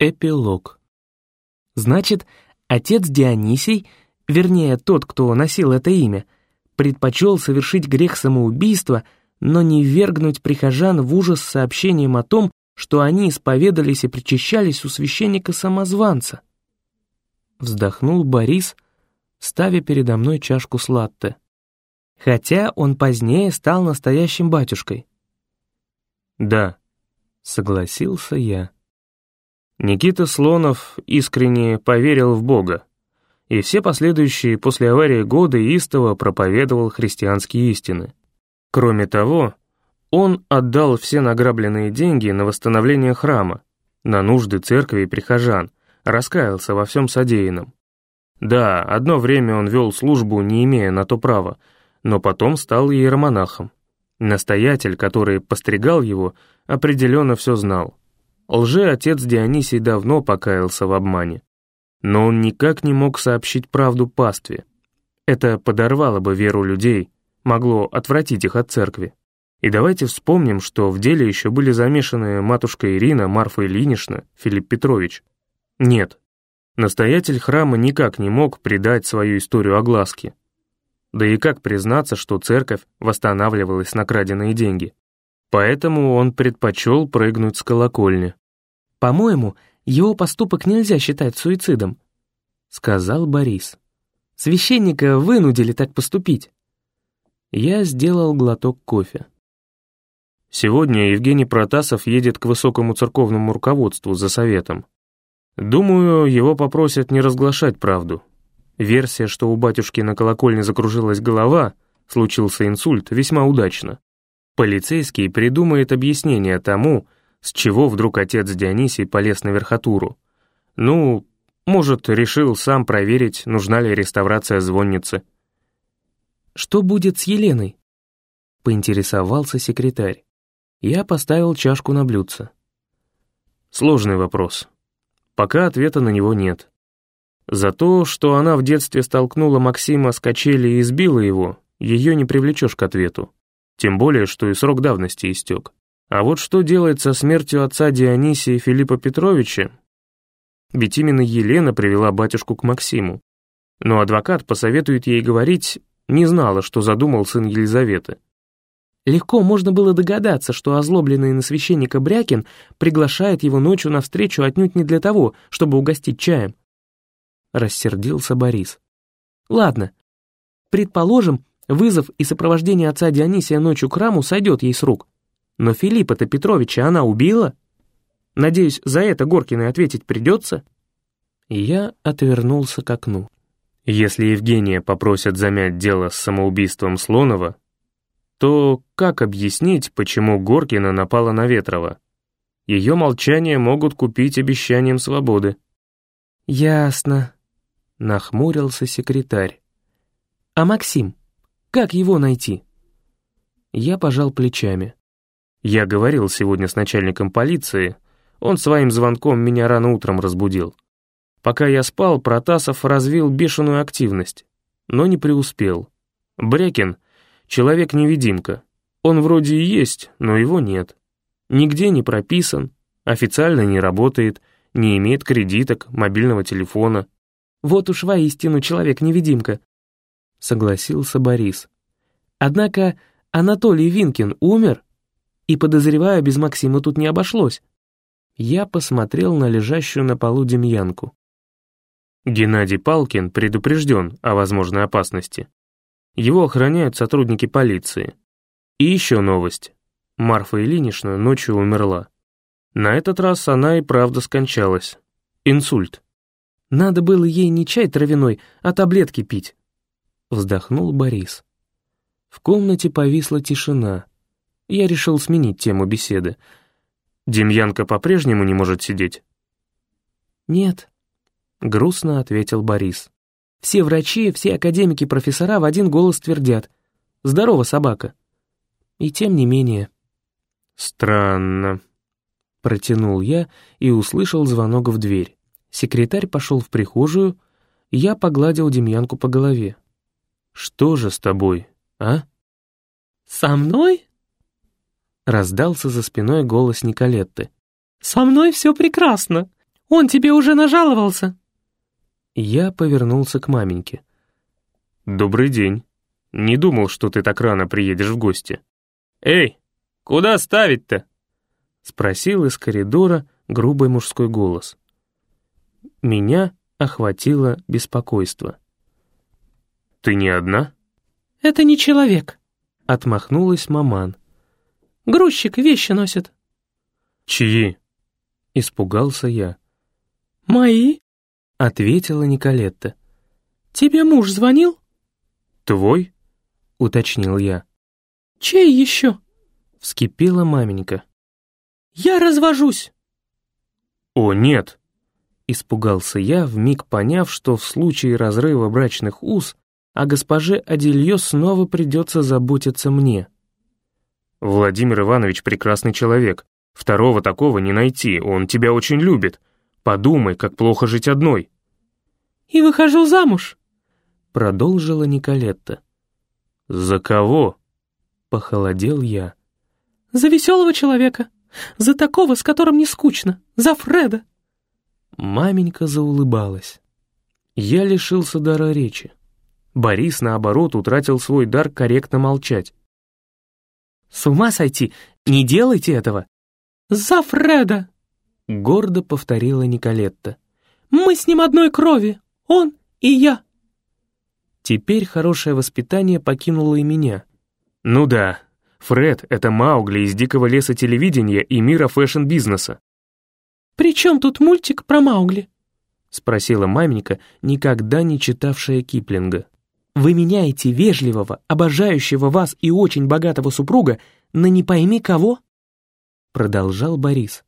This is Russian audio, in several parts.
Эпилог. Значит, отец Дионисий, вернее, тот, кто носил это имя, предпочел совершить грех самоубийства, но не вергнуть прихожан в ужас сообщением о том, что они исповедались и причащались у священника-самозванца. Вздохнул Борис, ставя передо мной чашку с латте. Хотя он позднее стал настоящим батюшкой. «Да», — согласился я. Никита Слонов искренне поверил в Бога, и все последующие после аварии годы истово проповедовал христианские истины. Кроме того, он отдал все награбленные деньги на восстановление храма, на нужды церкви и прихожан, раскаялся во всем содеянном. Да, одно время он вел службу, не имея на то права, но потом стал иеромонахом. Настоятель, который постригал его, определенно все знал. Лже-отец Дионисий давно покаялся в обмане. Но он никак не мог сообщить правду пастве. Это подорвало бы веру людей, могло отвратить их от церкви. И давайте вспомним, что в деле еще были замешаны матушка Ирина, Марфа Ильинична, Филипп Петрович. Нет, настоятель храма никак не мог придать свою историю огласке. Да и как признаться, что церковь восстанавливалась на краденные деньги? Поэтому он предпочел прыгнуть с колокольни. «По-моему, его поступок нельзя считать суицидом», — сказал Борис. «Священника вынудили так поступить». Я сделал глоток кофе. Сегодня Евгений Протасов едет к высокому церковному руководству за советом. Думаю, его попросят не разглашать правду. Версия, что у батюшки на колокольне закружилась голова, случился инсульт, весьма удачно. Полицейский придумает объяснение тому, с чего вдруг отец Дионисий полез на верхотуру. Ну, может, решил сам проверить, нужна ли реставрация звонницы. «Что будет с Еленой?» — поинтересовался секретарь. Я поставил чашку на блюдце. Сложный вопрос. Пока ответа на него нет. За то, что она в детстве столкнула Максима с качели и избила его, ее не привлечешь к ответу. Тем более, что и срок давности истек. А вот что делать со смертью отца Дионисия Филиппа Петровича? Ведь именно Елена привела батюшку к Максиму. Но адвокат посоветует ей говорить, не знала, что задумал сын Елизаветы. Легко можно было догадаться, что озлобленный на священника Брякин приглашает его ночью на встречу отнюдь не для того, чтобы угостить чаем. Рассердился Борис. Ладно, предположим, Вызов и сопровождение отца Дионисия ночью к храму сойдет ей с рук. Но Филиппа-то Петровича она убила? Надеюсь, за это Горкиной ответить придется?» Я отвернулся к окну. Если Евгения попросят замять дело с самоубийством Слонова, то как объяснить, почему Горкина напала на Ветрова? Ее молчание могут купить обещанием свободы. «Ясно», — нахмурился секретарь. «А Максим?» Как его найти?» Я пожал плечами. Я говорил сегодня с начальником полиции, он своим звонком меня рано утром разбудил. Пока я спал, Протасов развил бешеную активность, но не преуспел. Брекин — человек-невидимка. Он вроде и есть, но его нет. Нигде не прописан, официально не работает, не имеет кредиток, мобильного телефона. Вот уж воистину человек-невидимка, — согласился Борис. «Однако Анатолий Винкин умер, и, подозреваю, без Максима тут не обошлось». Я посмотрел на лежащую на полу Демьянку. Геннадий Палкин предупрежден о возможной опасности. Его охраняют сотрудники полиции. И еще новость. Марфа Ильинична ночью умерла. На этот раз она и правда скончалась. Инсульт. Надо было ей не чай травяной, а таблетки пить вздохнул Борис. В комнате повисла тишина. Я решил сменить тему беседы. «Демьянка по-прежнему не может сидеть?» «Нет», — грустно ответил Борис. «Все врачи, все академики-профессора в один голос твердят. Здорово, собака». И тем не менее... «Странно», — протянул я и услышал звонок в дверь. Секретарь пошел в прихожую, я погладил Демьянку по голове. Что же с тобой, а?» «Со мной?» Раздался за спиной голос Николетты. «Со мной все прекрасно. Он тебе уже нажаловался?» Я повернулся к маменьке. «Добрый день. Не думал, что ты так рано приедешь в гости». «Эй, куда ставить-то?» Спросил из коридора грубый мужской голос. Меня охватило беспокойство. «Ты не одна?» «Это не человек», — отмахнулась маман. «Грузчик вещи носит». «Чьи?» — испугался я. «Мои?» — ответила Николетта. «Тебе муж звонил?» «Твой?» — уточнил я. «Чей еще?» — вскипела маменька. «Я развожусь!» «О, нет!» — испугался я, вмиг поняв, что в случае разрыва брачных уз о госпоже Адильё снова придется заботиться мне. «Владимир Иванович прекрасный человек. Второго такого не найти, он тебя очень любит. Подумай, как плохо жить одной». «И выхожу замуж», — продолжила Николетта. «За кого?» — похолодел я. «За веселого человека», за такого, с которым не скучно. За Фреда!» Маменька заулыбалась. Я лишился дара речи. Борис, наоборот, утратил свой дар корректно молчать. «С ума сойти! Не делайте этого!» «За Фреда!» — гордо повторила Николетта. «Мы с ним одной крови, он и я!» Теперь хорошее воспитание покинуло и меня. Ну да, Фред — это Маугли из дикого леса телевидения и мира фэшн-бизнеса. «При чем тут мультик про Маугли?» — спросила маменька, никогда не читавшая Киплинга. «Вы меняете вежливого, обожающего вас и очень богатого супруга на не пойми кого?» Продолжал Борис.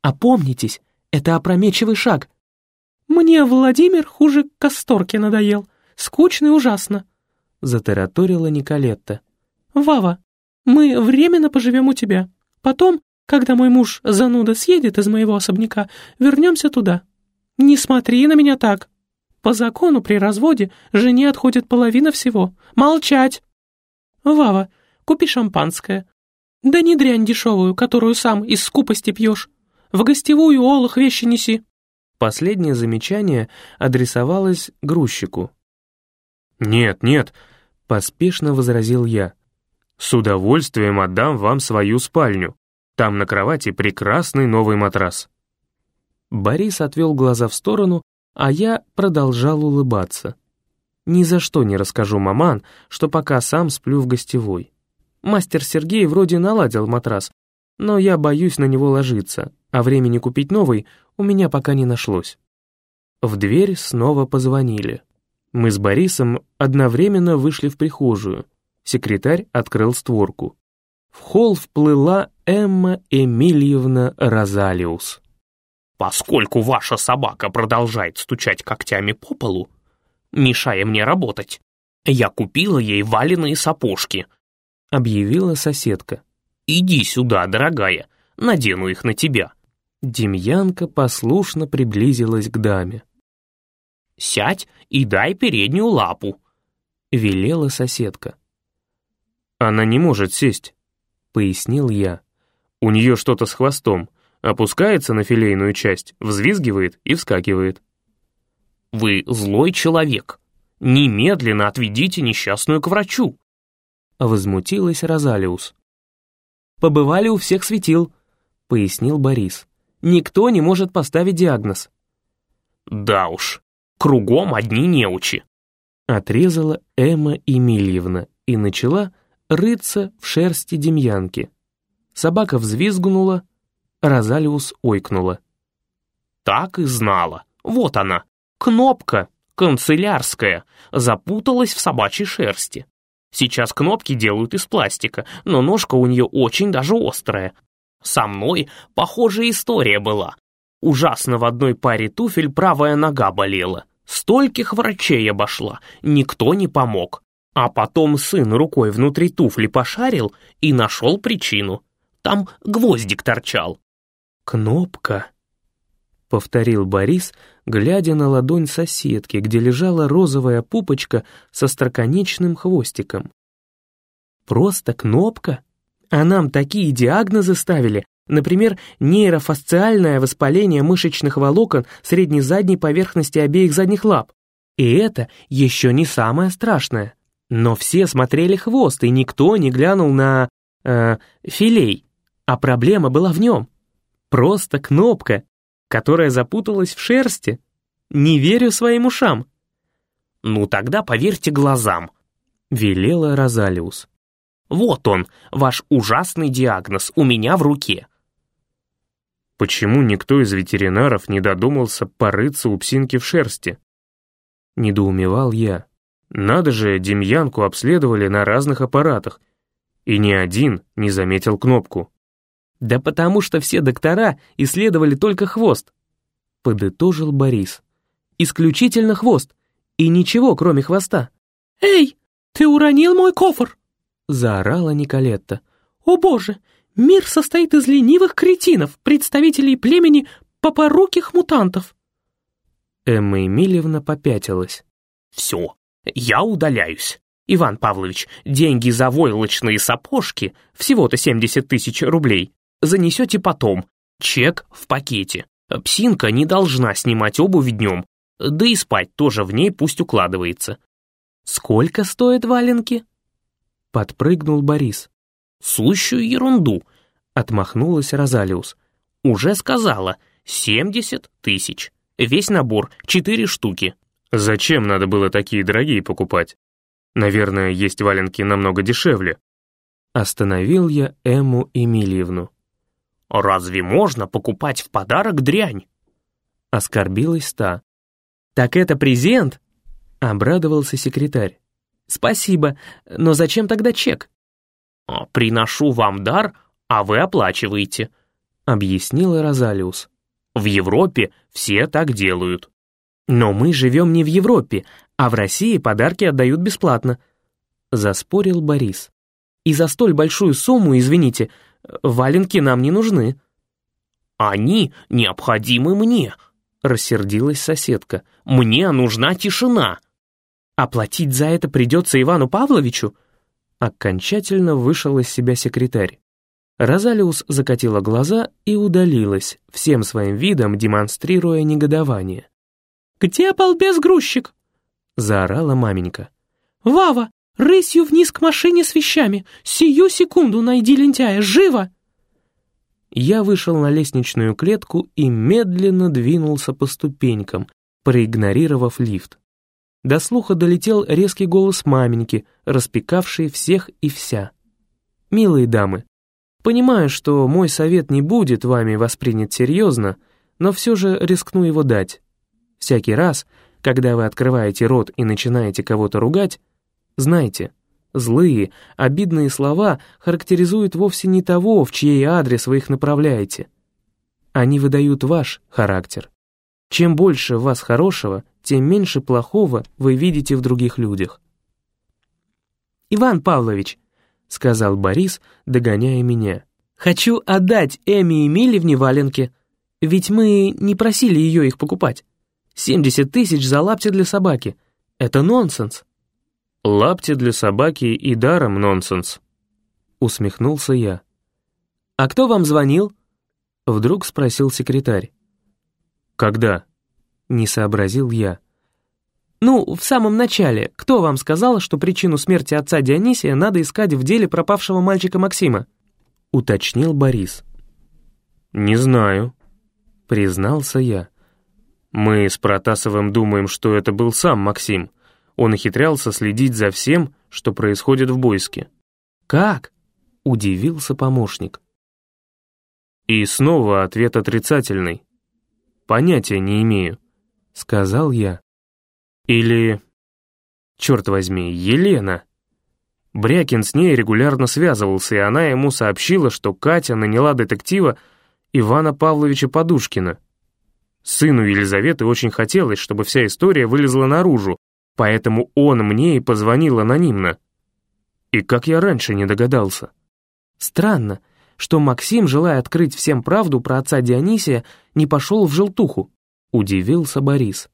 «Опомнитесь, это опрометчивый шаг. Мне Владимир хуже Касторки надоел. Скучный ужасно», — затараторила Николетта. «Вава, мы временно поживем у тебя. Потом, когда мой муж зануда съедет из моего особняка, вернемся туда. Не смотри на меня так. По закону при разводе жене отходит половина всего. Молчать! Вава, купи шампанское. Да не дрянь дешевую, которую сам из скупости пьешь. В гостевую олах вещи неси. Последнее замечание адресовалось грузчику. «Нет, нет», — поспешно возразил я. С удовольствием отдам вам свою спальню. Там на кровати прекрасный новый матрас». Борис отвел глаза в сторону, а я продолжал улыбаться. Ни за что не расскажу маман, что пока сам сплю в гостевой. Мастер Сергей вроде наладил матрас, но я боюсь на него ложиться, а времени купить новый у меня пока не нашлось. В дверь снова позвонили. Мы с Борисом одновременно вышли в прихожую — Секретарь открыл створку. В холл вплыла Эмма Эмильевна Розалиус. «Поскольку ваша собака продолжает стучать когтями по полу, мешая мне работать, я купила ей валеные сапожки», — объявила соседка. «Иди сюда, дорогая, надену их на тебя». Демьянка послушно приблизилась к даме. «Сядь и дай переднюю лапу», — велела соседка. «Она не может сесть», — пояснил я. «У нее что-то с хвостом. Опускается на филейную часть, взвизгивает и вскакивает». «Вы злой человек. Немедленно отведите несчастную к врачу», — возмутилась Розалиус. «Побывали у всех светил», — пояснил Борис. «Никто не может поставить диагноз». «Да уж, кругом одни неучи», — отрезала Эмма Емельевна и начала рыться в шерсти демьянки. Собака взвизгнула, Розалиус ойкнула. «Так и знала. Вот она. Кнопка, канцелярская, запуталась в собачьей шерсти. Сейчас кнопки делают из пластика, но ножка у нее очень даже острая. Со мной похожая история была. Ужасно в одной паре туфель правая нога болела. Стольких врачей обошла, никто не помог. А потом сын рукой внутри туфли пошарил и нашел причину. Там гвоздик торчал. «Кнопка», — повторил Борис, глядя на ладонь соседки, где лежала розовая пупочка со строконечным хвостиком. «Просто кнопка? А нам такие диагнозы ставили, Например, нейрофасциальное воспаление мышечных волокон средней задней поверхности обеих задних лап. И это еще не самое страшное. Но все смотрели хвост, и никто не глянул на... Э, филей. А проблема была в нем. Просто кнопка, которая запуталась в шерсти. Не верю своим ушам. «Ну тогда поверьте глазам», — велела Розалиус. «Вот он, ваш ужасный диагноз, у меня в руке». Почему никто из ветеринаров не додумался порыться у псинки в шерсти? Недоумевал я. Надо же, Демьянку обследовали на разных аппаратах, и ни один не заметил кнопку. «Да потому что все доктора исследовали только хвост», — подытожил Борис. «Исключительно хвост, и ничего, кроме хвоста». «Эй, ты уронил мой кофр!» — заорала Николетта. «О боже, мир состоит из ленивых кретинов, представителей племени попоруких мутантов». Эмма Емельевна попятилась. «Все, я удаляюсь. Иван Павлович, деньги за войлочные сапожки, всего-то 70 тысяч рублей, занесете потом. Чек в пакете. Псинка не должна снимать обувь днем, да и спать тоже в ней пусть укладывается. «Сколько стоят валенки?» Подпрыгнул Борис. «Сущую ерунду», — отмахнулась Розалиус. «Уже сказала, семьдесят тысяч. Весь набор, четыре штуки». «Зачем надо было такие дорогие покупать? Наверное, есть валенки намного дешевле». Остановил я Эмму Эмильевну. «Разве можно покупать в подарок дрянь?» Оскорбилась та. «Так это презент?» — обрадовался секретарь. «Спасибо, но зачем тогда чек?» «А, «Приношу вам дар, а вы оплачиваете», — объяснила Розалиус. «В Европе все так делают». «Но мы живем не в Европе, а в России подарки отдают бесплатно», — заспорил Борис. «И за столь большую сумму, извините, валенки нам не нужны». «Они необходимы мне», — рассердилась соседка. «Мне нужна тишина!» «Оплатить за это придется Ивану Павловичу?» Окончательно вышел из себя секретарь. Розалиус закатила глаза и удалилась, всем своим видом демонстрируя негодование. «Где балбес-грузчик?» — заорала маменька. «Вава, рысью вниз к машине с вещами! Сию секунду найди лентяя, живо!» Я вышел на лестничную клетку и медленно двинулся по ступенькам, проигнорировав лифт. До слуха долетел резкий голос маменьки, распекавший всех и вся. «Милые дамы, понимаю, что мой совет не будет вами воспринят серьезно, но все же рискну его дать. Всякий раз, когда вы открываете рот и начинаете кого-то ругать, знайте — Злые, обидные слова характеризуют вовсе не того, в чей адрес вы их направляете. Они выдают ваш характер. Чем больше в вас хорошего, тем меньше плохого вы видите в других людях. «Иван Павлович», — сказал Борис, догоняя меня, «хочу отдать Эми Емельевне валенки, ведь мы не просили ее их покупать. 70 тысяч за лапти для собаки. Это нонсенс». «Лапти для собаки и даром нонсенс», — усмехнулся я. «А кто вам звонил?» — вдруг спросил секретарь. «Когда?» — не сообразил я. «Ну, в самом начале, кто вам сказал, что причину смерти отца Дионисия надо искать в деле пропавшего мальчика Максима?» — уточнил Борис. «Не знаю», — признался я. «Мы с Протасовым думаем, что это был сам Максим» Он ухитрялся следить за всем, что происходит в Бойске. «Как?» — удивился помощник. И снова ответ отрицательный. «Понятия не имею», — сказал я. Или... Черт возьми, Елена. Брякин с ней регулярно связывался, и она ему сообщила, что Катя наняла детектива Ивана Павловича Подушкина. Сыну Елизаветы очень хотелось, чтобы вся история вылезла наружу, Поэтому он мне и позвонил анонимно. И как я раньше не догадался. Странно, что Максим, желая открыть всем правду про отца Дионисия, не пошел в желтуху. Удивился Борис.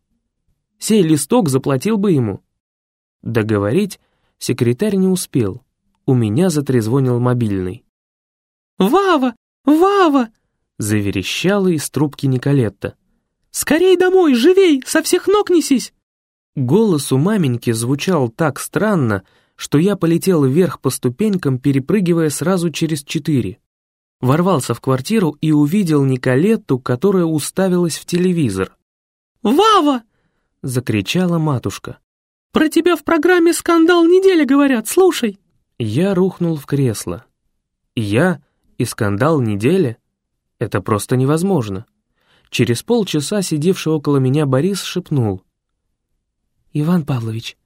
Сей листок заплатил бы ему. Договорить секретарь не успел. У меня затрезвонил мобильный. «Вава, «Вава!» — заверещала из трубки Николетта. «Скорей домой, живей, со всех ног несись!» Голос у маменьки звучал так странно, что я полетел вверх по ступенькам, перепрыгивая сразу через четыре. Ворвался в квартиру и увидел Николетту, которая уставилась в телевизор. «Вава!» — закричала матушка. «Про тебя в программе «Скандал недели» говорят, слушай!» Я рухнул в кресло. Я и скандал недели? Это просто невозможно. Через полчаса сидевший около меня Борис шепнул. «Иван Павлович,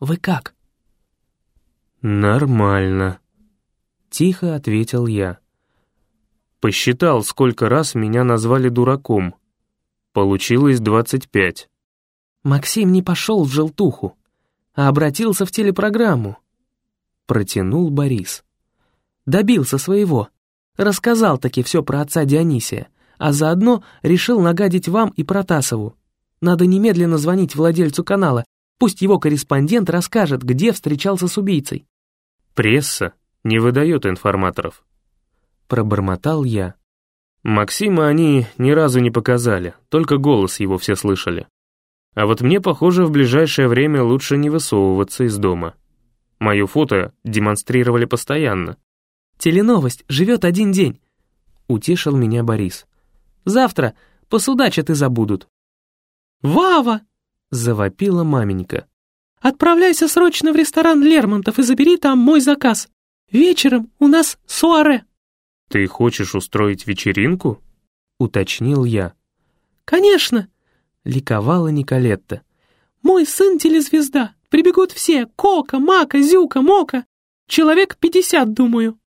вы как?» «Нормально», — тихо ответил я. Посчитал, сколько раз меня назвали дураком. Получилось двадцать пять. Максим не пошел в желтуху, а обратился в телепрограмму. Протянул Борис. Добился своего. Рассказал таки все про отца Дионисия, а заодно решил нагадить вам и Протасову. Надо немедленно звонить владельцу канала, пусть его корреспондент расскажет, где встречался с убийцей. Пресса не выдает информаторов. Пробормотал я. Максима они ни разу не показали, только голос его все слышали. А вот мне, похоже, в ближайшее время лучше не высовываться из дома. Мое фото демонстрировали постоянно. «Теленовость живет один день», — утешил меня Борис. «Завтра посудачат и забудут». «Вава!» — завопила маменька. «Отправляйся срочно в ресторан Лермонтов и забери там мой заказ. Вечером у нас суаре». «Ты хочешь устроить вечеринку?» — уточнил я. «Конечно!» — ликовала Николетта. «Мой сын телезвезда. Прибегут все. Кока, Мака, Зюка, Мока. Человек пятьдесят, думаю.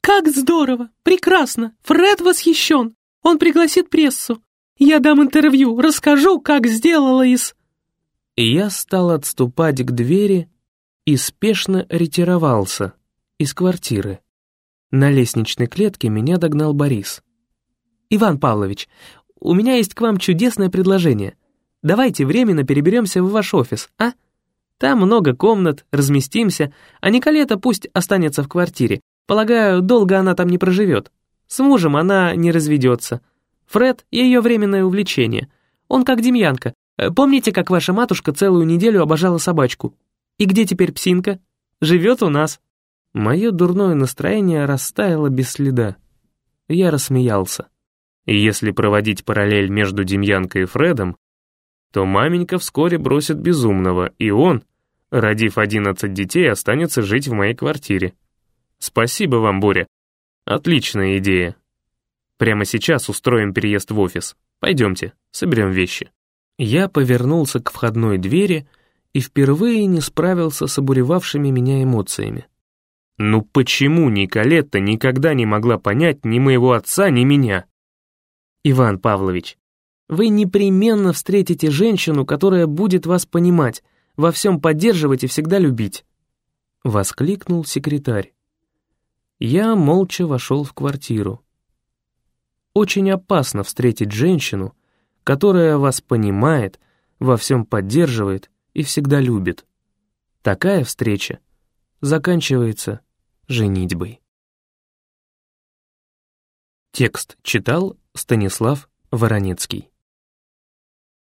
Как здорово! Прекрасно! Фред восхищен. Он пригласит прессу. Я дам интервью, расскажу, как сделала из...» Я стал отступать к двери и спешно ретировался из квартиры. На лестничной клетке меня догнал Борис. «Иван Павлович, у меня есть к вам чудесное предложение. Давайте временно переберемся в ваш офис, а? Там много комнат, разместимся, а Николета пусть останется в квартире. Полагаю, долго она там не проживет. С мужем она не разведется. Фред — ее временное увлечение. Он как Демьянка. Помните, как ваша матушка целую неделю обожала собачку? И где теперь псинка? Живет у нас. Мое дурное настроение растаяло без следа. Я рассмеялся. Если проводить параллель между Демьянкой и Фредом, то маменька вскоре бросит безумного, и он, родив одиннадцать детей, останется жить в моей квартире. Спасибо вам, Боря. Отличная идея. Прямо сейчас устроим переезд в офис. Пойдемте, соберем вещи. Я повернулся к входной двери и впервые не справился с обуревавшими меня эмоциями. Ну почему Николетта никогда не могла понять ни моего отца, ни меня? Иван Павлович, вы непременно встретите женщину, которая будет вас понимать, во всем поддерживать и всегда любить. Воскликнул секретарь. Я молча вошел в квартиру. Очень опасно встретить женщину, которая вас понимает, во всем поддерживает и всегда любит. Такая встреча заканчивается женитьбой. Текст читал Станислав Воронецкий.